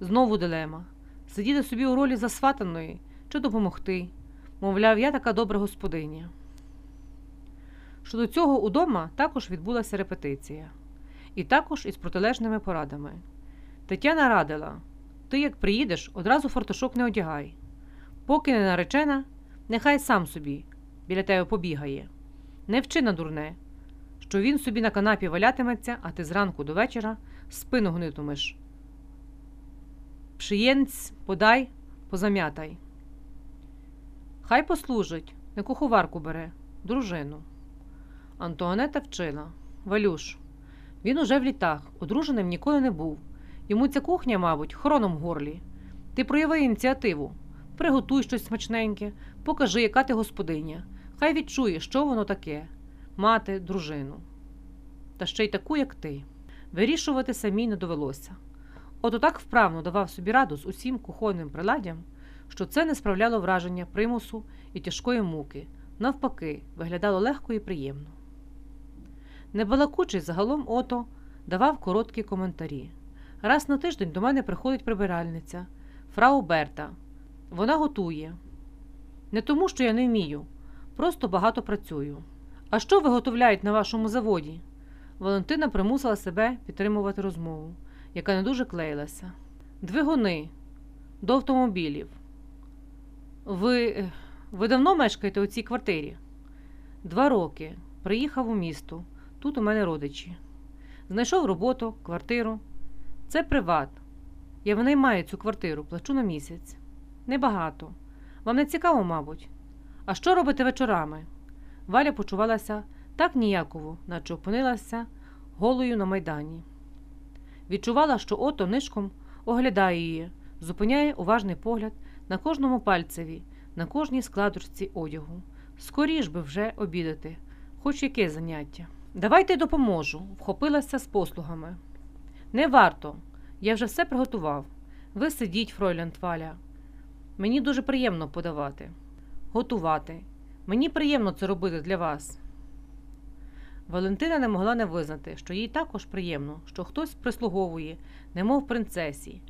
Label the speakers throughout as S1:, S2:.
S1: Знову дилема сидіти собі у ролі засватаної чи допомогти. Мовляв, я така добра господиня. Щодо цього удома також відбулася репетиція, і також із протилежними порадами. Тетяна радила ти, як приїдеш, одразу фартушок не одягай. Поки не наречена, нехай сам собі біля тебе побігає. Не вчи на дурне, що він собі на канапі валятиметься, а ти зранку до вечора спину гнитимеш. Пшиєнць подай, позам'ятай. Хай послужить, не куховарку бере, дружину. Антуанета вчила Валюш, він уже в літах, одруженим ніколи не був. Йому ця кухня, мабуть, хроном горлі. Ти прояви ініціативу, приготуй щось смачненьке, покажи, яка ти господиня. Хай відчує, що воно таке мати дружину. Та ще й таку, як ти. Вирішувати самій не довелося. Ото так вправно давав собі раду з усім кухонним приладдям, що це не справляло враження примусу і тяжкої муки, навпаки, виглядало легко і приємно. Небалакучий загалом ото давав короткі коментарі. Раз на тиждень до мене приходить прибиральниця, фрау Берта. Вона готує. Не тому, що я не вмію, просто багато працюю. А що виготовляють на вашому заводі? Валентина примусила себе підтримувати розмову, яка не дуже клеїлася. Двигуни до автомобілів. Ви ви давно мешкаєте у цій квартирі? Два роки. Приїхав у місто. Тут у мене родичі. Знайшов роботу, квартиру. Це приват. Я винаймаю цю квартиру, плачу на місяць. Небагато. Вам не цікаво, мабуть. А що робите вечорами? Валя почувалася так ніяково, наче опинилася голою на майдані. Відчувала, що ото нишком оглядає її, зупиняє уважний погляд на кожному пальцеві, на кожній складочці одягу. Скоріш би вже обідати, хоч яке заняття. Давайте допоможу, вхопилася з послугами. Не варто, я вже все приготував. Ви сидіть, Фройлянд Валя. Мені дуже приємно подавати, готувати. Мені приємно це робити для вас. Валентина не могла не визнати, що їй також приємно, що хтось прислуговує, немов принцесі.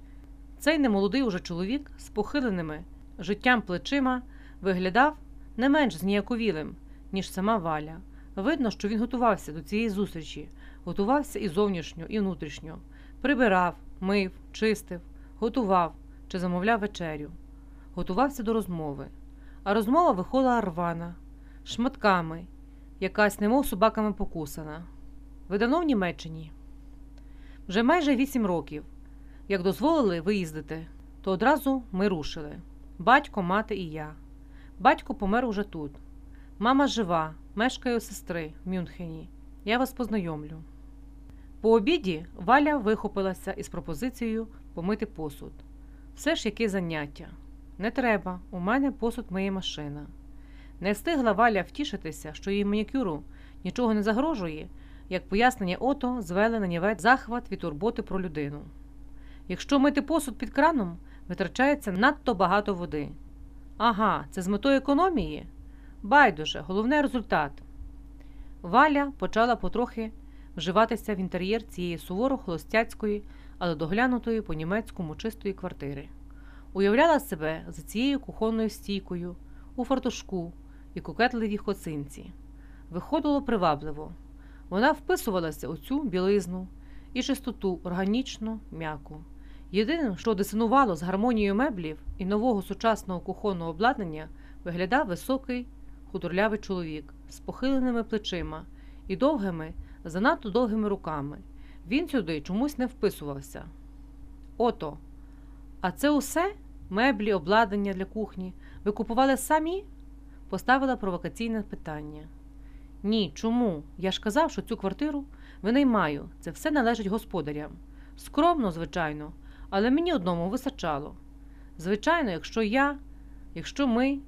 S1: Цей немолодий уже чоловік з похиленими життям плечима виглядав не менш зніяковілим, ніж сама Валя. Видно, що він готувався до цієї зустрічі, готувався і зовнішньо, і внутрішньо, прибирав, мив, чистив, готував чи замовляв вечерю, готувався до розмови. А розмова виходила рвана, шматками, якась, немов собаками покусана. Ви давно в Німеччині? Вже майже вісім років. Як дозволили виїздити, то одразу ми рушили батько, мати і я. Батько помер уже тут. Мама жива, мешкає у сестри в Мюнхені. Я вас познайомлю. По обіді Валя вихопилася із пропозицією помити посуд. Все ж яке заняття. Не треба, у мене посуд миє машина. Не встигла Валя втішитися, що їй манікюру нічого не загрожує, як пояснення ото звели на нівець захват від турботи про людину. Якщо мити посуд під краном, витрачається надто багато води. Ага, це з метою економії? Байдуже, головне результат. Валя почала потрохи вживатися в інтер'єр цієї суворо холостяцької, але доглянутої по німецькому чистої квартири. Уявляла себе за цією кухонною стійкою, у фартушку і кокетливій хоцинці. Виходило привабливо. Вона вписувалася у цю білизну і чистоту органічно м'яку. Єдине, що дисонувало з гармонією меблів і нового сучасного кухонного обладнання, виглядав високий худорлявий чоловік з похиленими плечима і довгими, занадто довгими руками. Він сюди чомусь не вписувався. Ото. А це усе меблі, обладнання для кухні. Ви купували самі? Поставила провокаційне питання. Ні, чому? Я ж казав, що цю квартиру винаймаю. Це все належить господарям. Скромно, звичайно, але мені одному висачало. Звичайно, якщо я, якщо ми,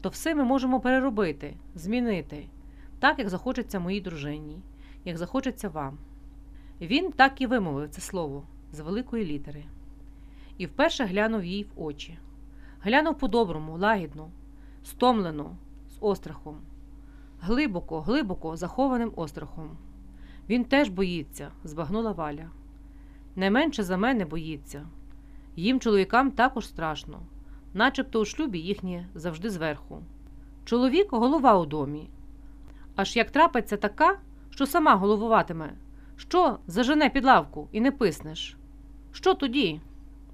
S1: то все ми можемо переробити, змінити, так, як захочеться моїй дружині, як захочеться вам. Він так і вимовив це слово з великої літери. І вперше глянув їй в очі. Глянув по-доброму, лагідно, стомлено, острахом, глибоко, глибоко захованим острахом. Він теж боїться, збагнула Валя. Не менше за мене боїться. Їм, чоловікам, також страшно, начебто у шлюбі їхнє завжди зверху. Чоловік голова у домі. Аж як трапиться така, що сама головуватиме, що зажене під лавку і не писнеш. Що тоді?